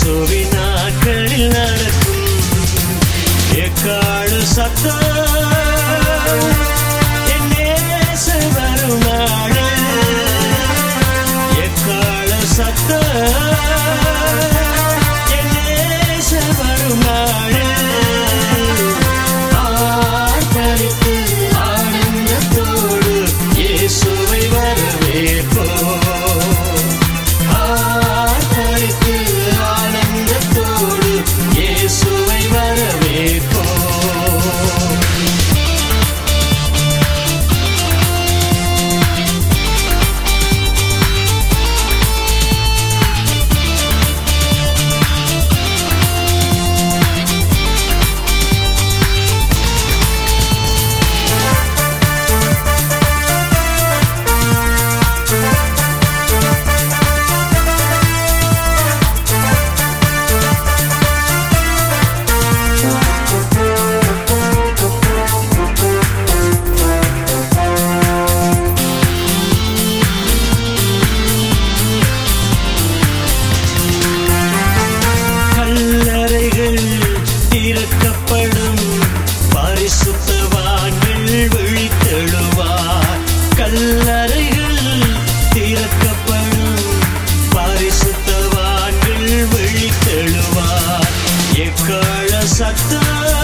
so be nice. touched the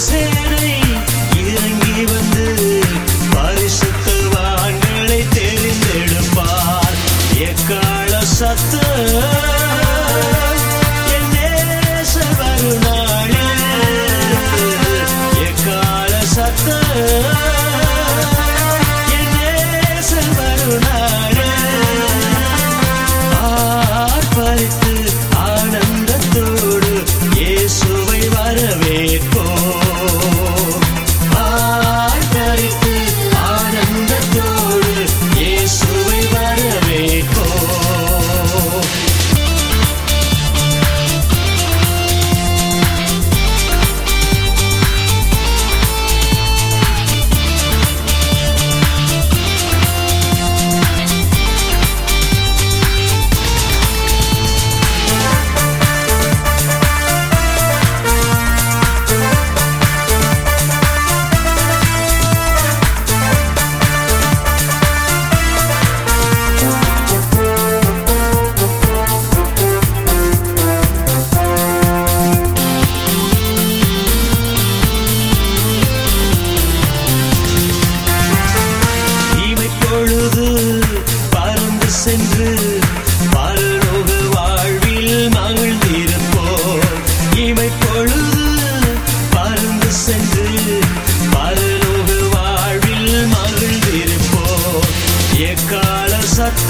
sin.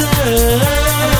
love.